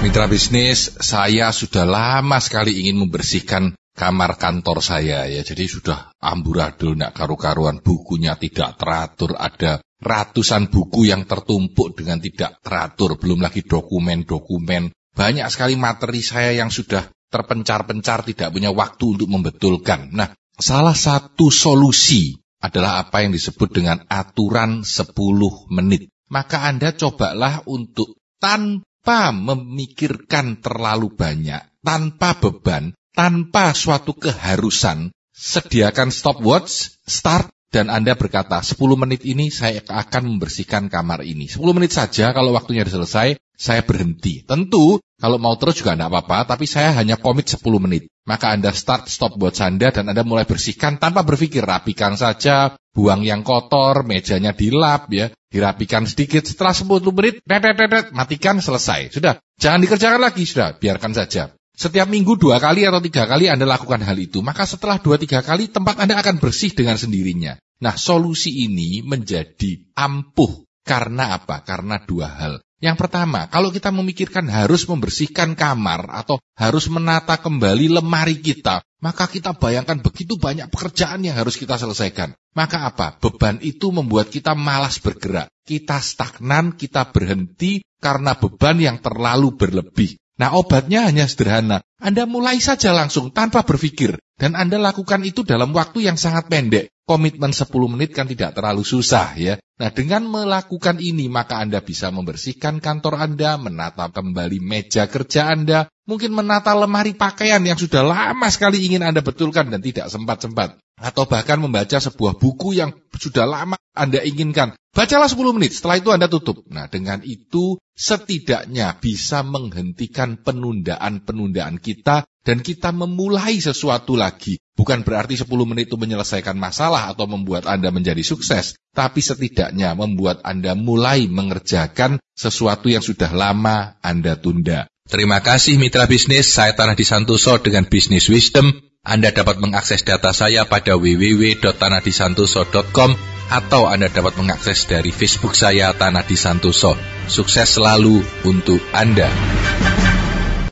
Mitra bisnis, saya sudah lama sekali ingin membersihkan kamar kantor saya ya. Jadi sudah amburadul, nak karu-karuan, bukunya tidak teratur, ada ratusan buku yang tertumpuk dengan tidak teratur, belum lagi dokumen-dokumen. Banyak sekali materi saya yang sudah terpencar-pencar, tidak punya waktu untuk membetulkan. Nah, salah satu solusi adalah apa yang disebut dengan aturan 10 menit. Maka Anda cobalah untuk tanpa tanpa memikirkan terlalu banyak, tanpa beban, tanpa suatu keharusan, sediakan stopwatch, start, dan Anda berkata, 10 menit ini saya akan membersihkan kamar ini. 10 menit saja kalau waktunya sudah selesai, saya berhenti. Tentu, kalau mau terus juga tidak apa-apa, tapi saya hanya komit 10 menit. Maka Anda start stopwatch Anda dan Anda mulai bersihkan tanpa berpikir, rapikan saja, buang yang kotor, mejanya dilap, ya, dirapikan sedikit, setelah 10 menit, tet, matikan, selesai. Sudah, jangan dikerjakan lagi, sudah, biarkan saja. Setiap minggu dua kali atau tiga kali Anda lakukan hal itu, maka setelah dua tiga kali tempat Anda akan bersih dengan sendirinya. Nah, solusi ini menjadi ampuh. Karena apa? Karena dua hal. Yang pertama, kalau kita memikirkan harus membersihkan kamar atau harus menata kembali lemari kita, maka kita bayangkan begitu banyak pekerjaan yang harus kita selesaikan. Maka apa? Beban itu membuat kita malas bergerak. Kita stagnan, kita berhenti karena beban yang terlalu berlebih. Nah obatnya hanya sederhana. Anda mulai saja langsung tanpa berpikir. Dan Anda lakukan itu dalam waktu yang sangat pendek. Komitmen 10 menit kan tidak terlalu susah ya. Nah dengan melakukan ini maka Anda bisa membersihkan kantor Anda, menata kembali meja kerja Anda, mungkin menata lemari pakaian yang sudah lama sekali ingin Anda betulkan dan tidak sempat-sempat. Atau bahkan membaca sebuah buku yang sudah lama Anda inginkan. Bacalah 10 menit, setelah itu Anda tutup. Nah dengan itu setidaknya bisa menghentikan penundaan-penundaan kita dan kita memulai sesuatu lagi. Bukan berarti 10 menit itu menyelesaikan masalah atau membuat Anda menjadi sukses, tapi setidaknya membuat Anda mulai mengerjakan sesuatu yang sudah lama Anda tunda. Terima kasih mitra bisnis, saya Tanah Disantoso dengan Bisnis Wisdom. Anda dapat mengakses data saya pada www.tanahdisantoso.com atau Anda dapat mengakses dari Facebook saya Tanah Disantoso. Sukses selalu untuk Anda.